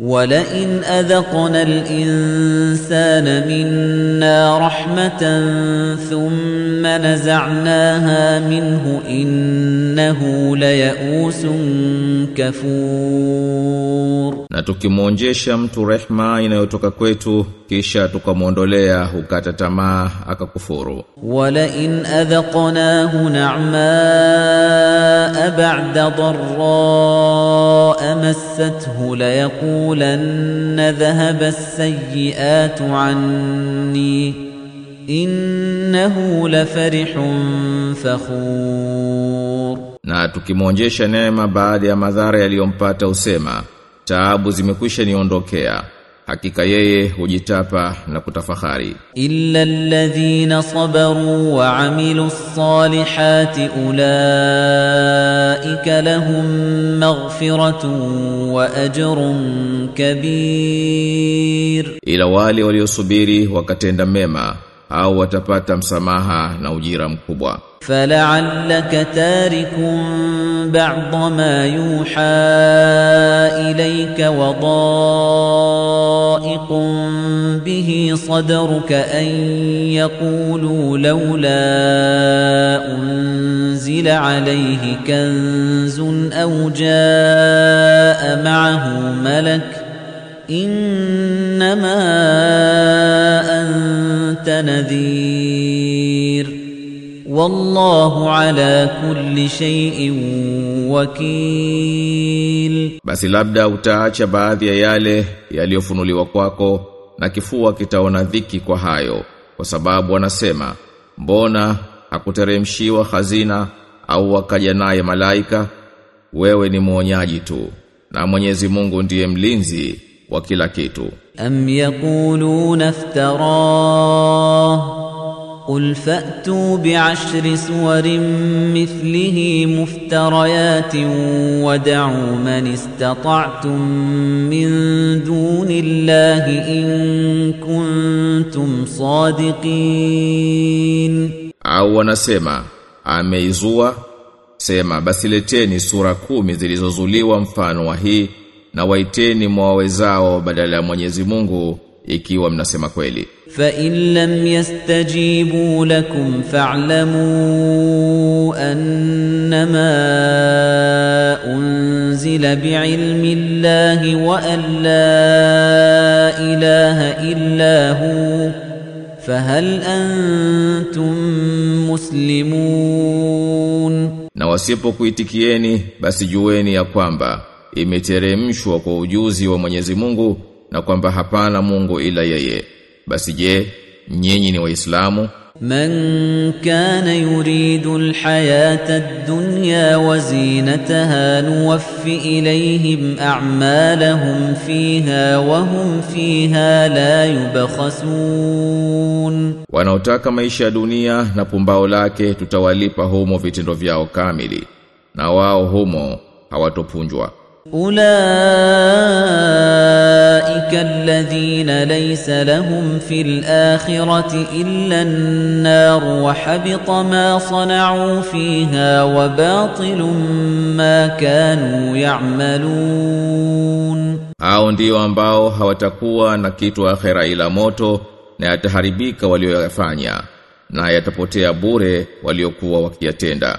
ولئن أذقنا الإنسان منا رحمة ثم ثُمَّ نَزَعْنَاهَا مِنْهُ إِنَّهُ لَيَئُوسٌ كَفُورٌ. نَتُكِمُونْجِشَ مْتُ رَحْمَةَ إِنَيُوتُكَ كَوَيْتُ كِشَ تُكَمُونْدُولِيَا هُكَاتَ تَمَاهَ أَكَكُفُورُ وَلَئِنْ أَذَقْنَاهُ نَعْمَاءَ بَعْدَ ضَرَّاءَ مَسَّتْهُ لَيَقُولَنَّ ذَهَبَ السَّيِّئَاتُ عَنِّي innahu lafarihun fakhur, na tukimwonjesha neema baada ya madhara yaliyompata usema, taabu zimekwisha niondokea. Hakika yeye hujitapa na kutafahari. illa alladhina sabaru wa amilu ssalihati ulaika lahum maghfiratu wa ajrun kabir, ila wale waliosubiri wakatenda mema au watapata msamaha na ujira mkubwa. فلعلك تارك بعض ما يوحى إليك وضائق به صدرك أن يقولوا لولا أنزل عليه كنز أو جاء معه ملك إنما أنت نذير والله على كل شيء وكيل Basi labda utaacha baadhi ya yale yaliyofunuliwa kwako na kifua kitaona dhiki kwa hayo kwa sababu wanasema mbona hakuteremshiwa hazina au wakaja naye malaika wewe ni mwonyaji tu na Mwenyezi Mungu ndiye mlinzi wa kila kitu. أم يقولون افتراه قل فأتوا بعشر سور مثله مفتريات ودعوا من استطعتم من دون الله إن كنتم صادقين au wanasema ameizua? Sema basi leteni sura kumi zilizozuliwa mfano wa hii na waiteni mwawezao badala ya Mwenyezi Mungu ikiwa mnasema kweli. Fa in lam yastajibu lakum fa'lamu annama unzila bi'ilmi llahi wa an la ilaha illa hu fahal antum muslimun. Na wasipokuitikieni basi jueni ya kwamba imeteremshwa kwa ujuzi wa Mwenyezi Mungu na kwamba hapana Mungu ila yeye basi je nyinyi ni waislamu من كان يريد الحياة الدنيا وزينتها نوف إليهم أعمالهم فيها وهم فيها لا يبخسون wanaotaka maisha ya dunia na pumbao lake tutawalipa humo vitendo vyao kamili na wao humo hawatopunjwa أولئك الذين ليس لهم في الآخرة إلا النار وحبط ما صنعوا فيها وباطل ما كانوا يعملون hao ndio ambao hawatakuwa na kitu akhera ila moto na yataharibika walioyafanya na yatapotea bure waliokuwa wakiyatenda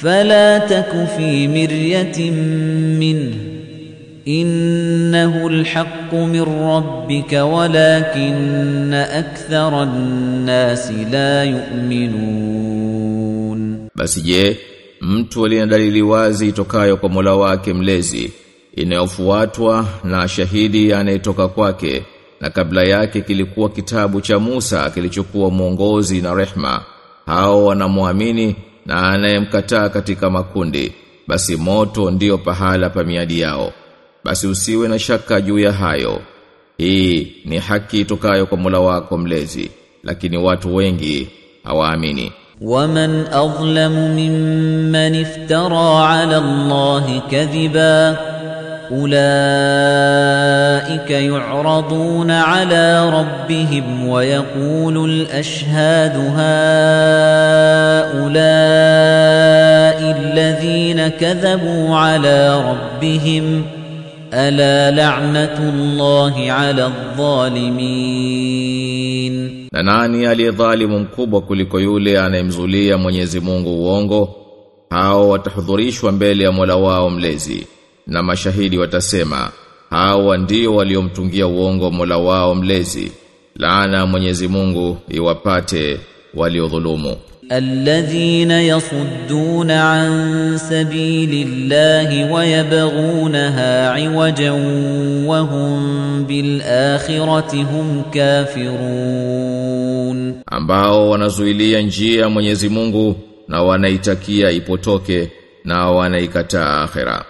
فلا تك في مرية منه إنه الحق من ربك ولكن أكثر الناس لا يؤمنون basi je mtu aliye na dalili wazi itokayo kwa Mola wake mlezi inayofuatwa na shahidi anayetoka kwake na kabla yake kilikuwa kitabu cha Musa kilichokuwa mwongozi na rehma hao wanamwamini na anayemkataa katika makundi basi moto ndiyo pahala pa miadi yao. Basi usiwe na shaka juu ya hayo. Hii ni haki itokayo kwa Mola wako mlezi lakini watu wengi hawaamini. Waman adlamu mimman iftara ala allahi kadhiba. أولئك يعرضون على ربهم ويقول الأشهاد هؤلاء الذين كذبوا على ربهم ألا لعنة الله على الظالمين. نناني علي ظالم كوبا كل كيولي أنا مزولي من يزمونغو وونغو هاو وتحضريش ومبالي مولا واو مليزي na mashahidi watasema hao ndio waliomtungia uongo Mola wao mlezi laana Mwenyezi Mungu iwapate waliodhulumu الذين يصدون عن سبيل الله ويبغونها عوجا وهم بالآخرة هم كافرون ambao wanazuilia njia ya Mwenyezi Mungu na wanaitakia ipotoke na wanaikataa akhera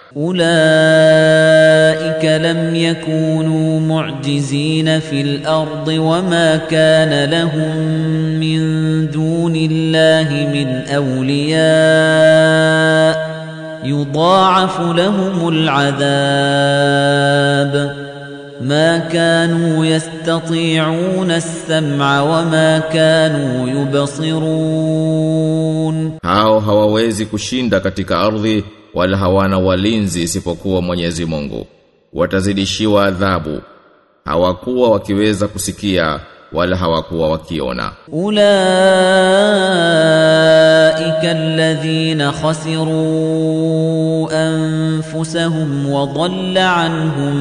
أولئك لم يكونوا معجزين في الأرض وما كان لهم من دون الله من أولياء يضاعف لهم العذاب ما كانوا يستطيعون السمع وما كانوا يبصرون hao hawawezi kushinda katika ardhi wala hawana walinzi isipokuwa Mwenyezi Mungu watazidishiwa adhabu hawakuwa wakiweza kusikia wala hawakuwa wakiona أولئك الذين خسروا أنفسهم وضل عنهم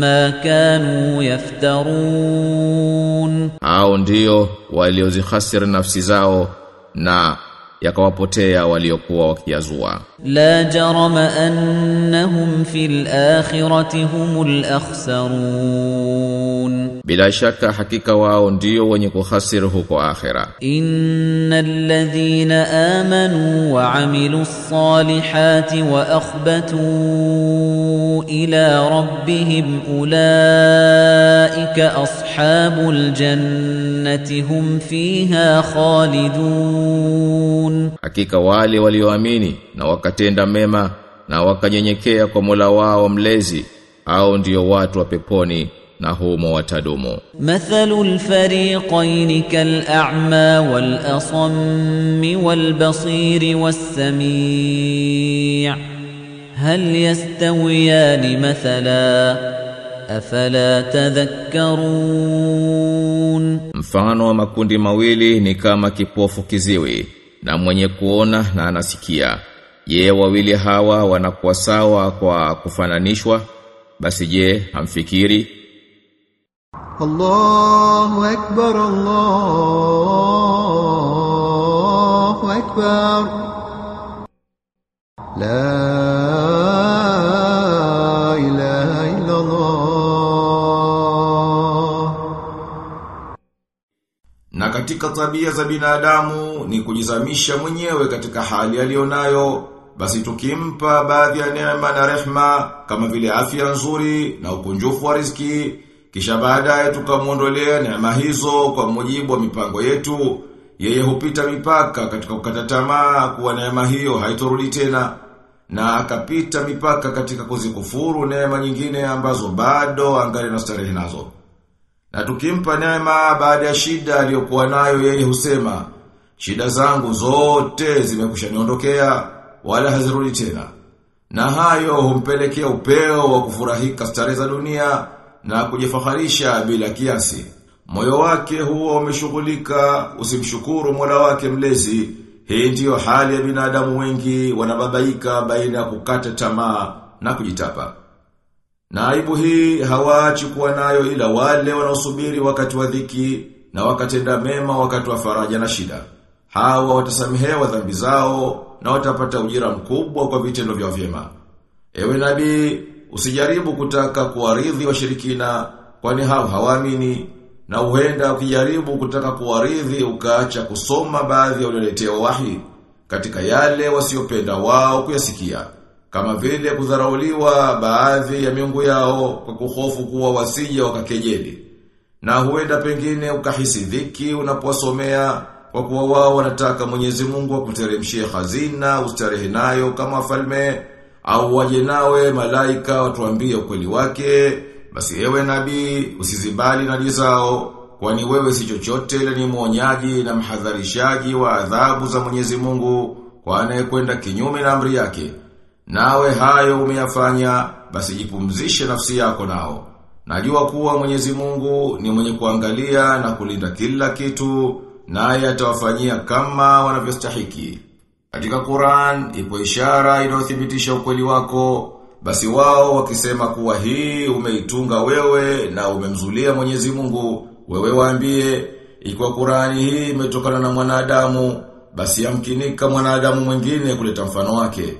ما كانوا يفترون hao ndio waliozikhasiri nafsi zao na yakawapotea waliokuwa wakiazua لا جرم أنهم في الآخرة هم الأخسرون. بلا شك حقيقة واو ديو ونكو خسره كو آخرة إن الذين آمنوا وعملوا الصالحات وأخبتوا إلى ربهم أولئك أصحاب الجنة هم فيها خالدون. حقيقة والي وليو أميني نوكت wakatenda mema na wakanyenyekea kwa Mola wao mlezi au ndiyo watu wa peponi na humo watadumu. Mathalul fariqain kal'a'ma wal asam wal basir was sami' hal yastawiyan mathala? Afala tadhakkarun, mfano wa makundi mawili ni kama kipofu kiziwi na mwenye kuona na anasikia. Je, wawili hawa wanakuwa sawa kwa kufananishwa? Basi je, hamfikiri? Allahu akbar Allahu akbar La ilaha illa Allah Na katika tabia za binadamu ni kujizamisha mwenyewe katika hali aliyonayo basi tukimpa baadhi ya neema na rehma kama vile afya nzuri na ukunjufu wa riziki kisha baadaye tukamuondolea neema hizo kwa mujibu wa mipango yetu yeye hupita mipaka katika kukata tamaa kuwa neema hiyo haitorudi tena na akapita mipaka katika kuzikufuru neema nyingine ambazo bado angali na starehe nazo. Na tukimpa neema baada ya shida aliyokuwa nayo yeye husema, shida zangu zote zimekushaniondokea wala hazirudi tena. Na hayo humpelekea upeo wa kufurahika starehe za dunia na kujifaharisha bila kiasi. Moyo wake huo umeshughulika usimshukuru Mola wake mlezi. Hii ndiyo hali ya binadamu wengi wanababaika baina ya kukata tamaa na kujitapa. Na aibu hii hawaachi kuwa nayo ila wale wanaosubiri wakati wa dhiki na wakatenda mema wakati wa faraja na shida. Hawa watasamehewa dhambi zao na watapata ujira mkubwa kwa vitendo vyao vyema. Ewe nabii, usijaribu kutaka kuwaridhi washirikina kwani hao hawaamini na huenda ukijaribu kutaka kuwaridhi ukaacha kusoma baadhi ya ulioletewa wahi katika yale wasiopenda wao kuyasikia kama vile kudharauliwa baadhi ya miungu yao kwa kuhofu kuwa wasije wakakejeli. Na huenda pengine ukahisi dhiki unapowasomea kwa kuwa wao wanataka Mwenyezi Mungu akuteremshie hazina ustarehe nayo kama falme au waje nawe malaika watuambie ukweli wake. Basi ewe nabii usizibali nadi zao kwani wewe si chochote ila ni mwonyaji na mhadharishaji wa adhabu za Mwenyezi Mungu kwa anayekwenda kinyume na amri yake. Nawe hayo umeyafanya basi jipumzishe nafsi yako nao. Najua kuwa Mwenyezi Mungu ni mwenye kuangalia na kulinda kila kitu naye atawafanyia kama wanavyostahiki. Katika Qur'an ipo ishara inayothibitisha ukweli wako. Basi wao wakisema kuwa hii umeitunga wewe na umemzulia Mwenyezi Mungu wewe waambie ikiwa Qur'ani hii imetokana na mwanadamu basi yamkinika mwanadamu mwingine kuleta mfano wake.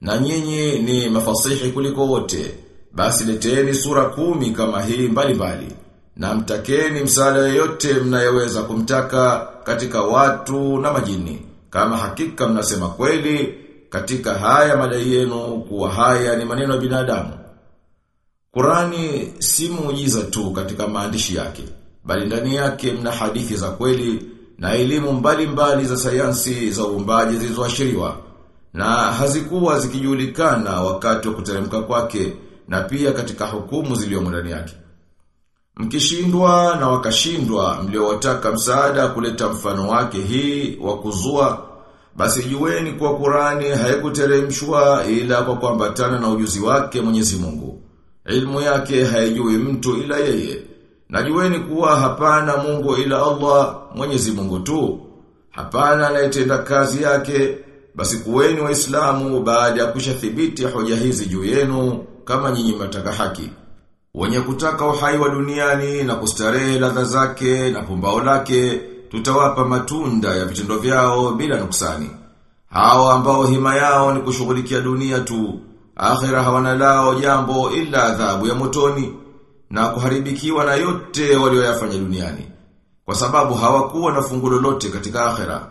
Na nyinyi ni mafasihi kuliko wote. Basi leteni sura kumi kama hii mbalimbali. mbali na mtakeni msaada yoyote mnayoweza kumtaka katika watu na majini kama hakika mnasema kweli katika haya madai yenu kuwa haya ni maneno ya binadamu. Qurani si muujiza tu katika maandishi yake, bali ndani yake mna hadithi za kweli na elimu mbalimbali za sayansi za uumbaji zilizoashiriwa na hazikuwa zikijulikana wakati wa kuteremka kwake na pia katika hukumu zilizomo ndani yake. Mkishindwa na wakashindwa mliowataka msaada kuleta mfano wake hii wa kuzua basi jueni kuwa Qurani haikuteremshwa ila kwa kuambatana na ujuzi wake Mwenyezi Mungu. Ilmu yake haijui mtu ila yeye. Na jueni kuwa hapana Mungu ila Allah, Mwenyezi Mungu tu. Hapana anayetenda kazi yake, basi kuweni waislamu baada ya kushathibiti hoja hizi juu yenu kama nyinyi mtaka haki. Wenye kutaka uhai wa duniani na kustarehe ladha zake na pumbao lake, tutawapa matunda ya vitendo vyao bila nuksani. Hao ambao hima yao ni kushughulikia dunia tu, akhira hawana lao jambo ila adhabu ya motoni na kuharibikiwa na yote walioyafanya duniani. Kwa sababu hawakuwa na fungu lolote katika akhira.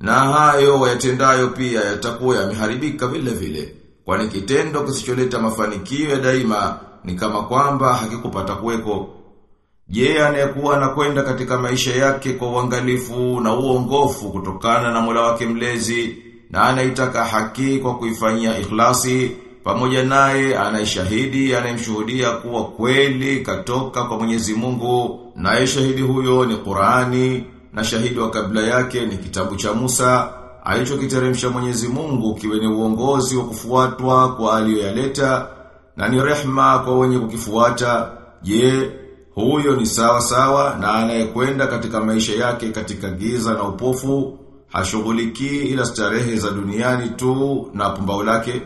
Na hayo wayatendayo pia yatakuwa yameharibika vile vile. Kwani kitendo kisicholeta mafanikio ya daima ni kama kwamba hakikupata kuweko. Je, anayekuwa anakwenda katika maisha yake kwa uangalifu na uongofu kutokana na Mola wake mlezi na anaitaka haki kwa kuifanyia ikhlasi pamoja naye anaishahidi anayemshuhudia kuwa kweli katoka kwa Mwenyezi Mungu naye shahidi huyo ni Qur'ani na shahidi wa kabla yake ni kitabu cha Musa alichokiteremsha Mwenyezi Mungu kiwe ni uongozi wa kufuatwa kwa aliyoyaleta na ni rehma kwa wenye kukifuata. Je huyo ni sawa sawa na anayekwenda katika maisha yake katika giza na upofu? Hashughulikii ila starehe za duniani tu na pumbao lake.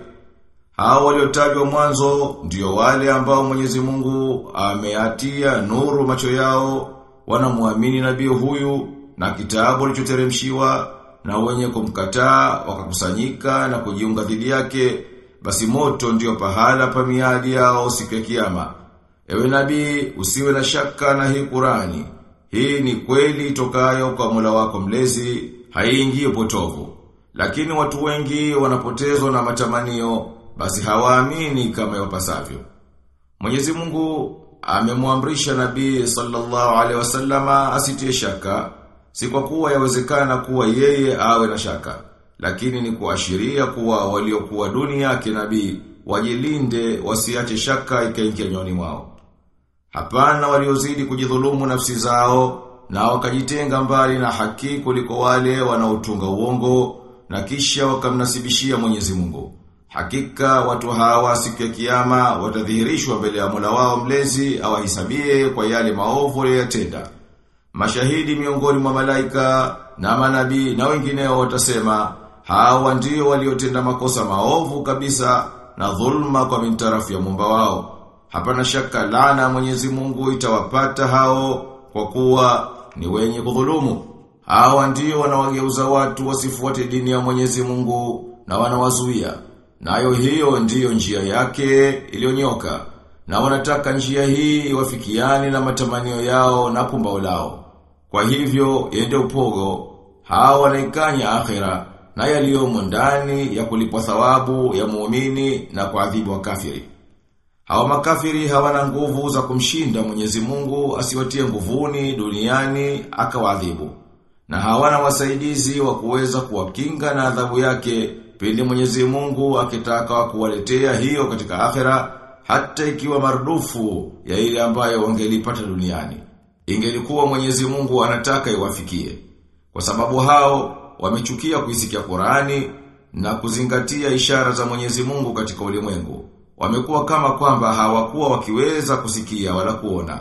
Hao waliotajwa mwanzo ndio wale ambao Mwenyezi Mungu ameatia nuru macho yao. Wanamuamini nabii huyu na kitabu alichoteremshiwa na wenye kumkataa wakakusanyika na kujiunga dhidi yake basi moto ndiyo pahala pa miadi yao siku ya kiyama Ewe nabii usiwe na shaka na hii Qurani. Hii ni kweli itokayo kwa Mola wako mlezi, haiingii upotovu. Lakini watu wengi wanapotezwa na matamanio, basi hawaamini kama yapasavyo. Mwenyezi Mungu amemwamrisha Nabii sallallahu alaihi wasallama asitie shaka, si kwa kuwa yawezekana kuwa yeye awe na shaka, lakini ni kuashiria kuwa waliokuwa duni yake nabii wajilinde wasiache shaka ikaingia nyoni mwao. Hapana waliozidi kujidhulumu nafsi zao na wakajitenga mbali na haki kuliko wale wanaotunga uongo na kisha wakamnasibishia Mwenyezi Mungu. Hakika watu hawa siku ya kiyama watadhihirishwa mbele ya Mola wao mlezi awahisabie kwa yale maovu waliyotenda. Mashahidi miongoni mwa malaika na manabii na wengineo watasema hawa ndio waliotenda makosa maovu kabisa na dhulma kwa mintarafu ya mumba wao. Hapana shaka lana Mwenyezi Mungu itawapata hao kwa kuwa ni wenye kudhulumu. Hawa ndio wanawageuza watu wasifuate dini ya Mwenyezi Mungu na wanawazuia. Nayo hiyo ndiyo njia yake iliyonyoka. Na wanataka njia hii wafikiani na matamanio yao na pumbao lao. Kwa hivyo yende upogo, hawa wanaikanya akhira na yaliyomo ndani ya kulipwa thawabu ya muumini na kuadhibu wa kafiri. Hawa makafiri hawana nguvu za kumshinda Mwenyezi Mungu asiwatie nguvuni duniani akawaadhibu. Na hawana wasaidizi wa kuweza kuwakinga na adhabu yake pindi Mwenyezi Mungu akitaka kuwaletea hiyo katika akhera hata ikiwa marudufu ya ile ambayo wangelipata duniani. Ingelikuwa Mwenyezi Mungu anataka iwafikie. Kwa sababu hao wamechukia kuisikia Qur'ani na kuzingatia ishara za Mwenyezi Mungu katika ulimwengu. Wamekuwa kama kwamba hawakuwa wakiweza kusikia wala kuona.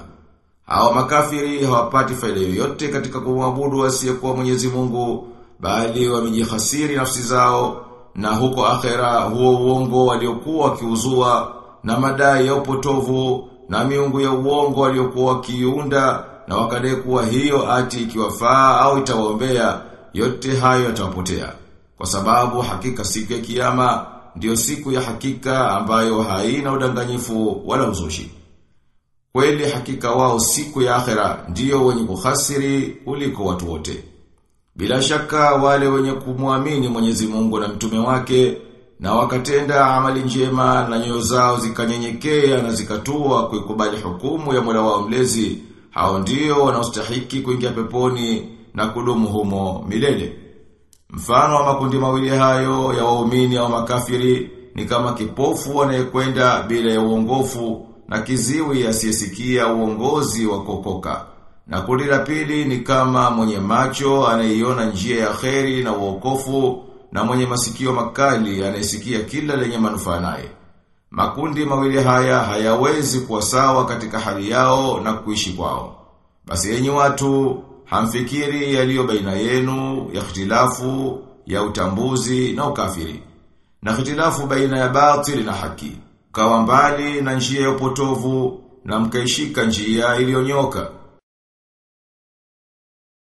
Hawa makafiri hawapati faida yoyote katika kumwabudu asiyekuwa Mwenyezi Mungu, bali wamejihasiri nafsi zao na huko akhera huo uongo waliokuwa wakiuzua na madai ya upotovu na miungu ya uongo waliokuwa wakiunda na wakadai kuwa hiyo ati ikiwafaa au itawaombea yote hayo yatawapotea. Kwa sababu hakika siku ya kiyama ndiyo siku ya hakika ambayo haina udanganyifu wala uzushi. Kweli hakika wao siku ya akhera ndiyo wenye kuhasiri kuliko watu wote. Bila shaka wale wenye kumwamini Mwenyezi Mungu na mtume wake na wakatenda amali njema na nyoyo zao zikanyenyekea na zikatua kuikubali hukumu ya Mola wao mlezi, hao ndio wanaostahiki kuingia peponi na kudumu humo milele. Mfano wa makundi mawili hayo ya waumini au makafiri ni kama kipofu anayekwenda bila ya uongofu na kiziwi asiyesikia uongozi wa kokoka. Na kundi la pili ni kama mwenye macho anayeiona njia ya kheri na uokofu na mwenye masikio makali anayesikia kila lenye manufaa naye. Makundi mawili haya hayawezi kuwa sawa katika hali yao na kuishi kwao. Basi enyi watu hamfikiri yaliyo baina yenu ya ikhtilafu ya utambuzi na ukafiri. Na ikhtilafu baina ya batili na haki. Kawa mbali na njia ya upotovu na mkaishika njia iliyonyoka.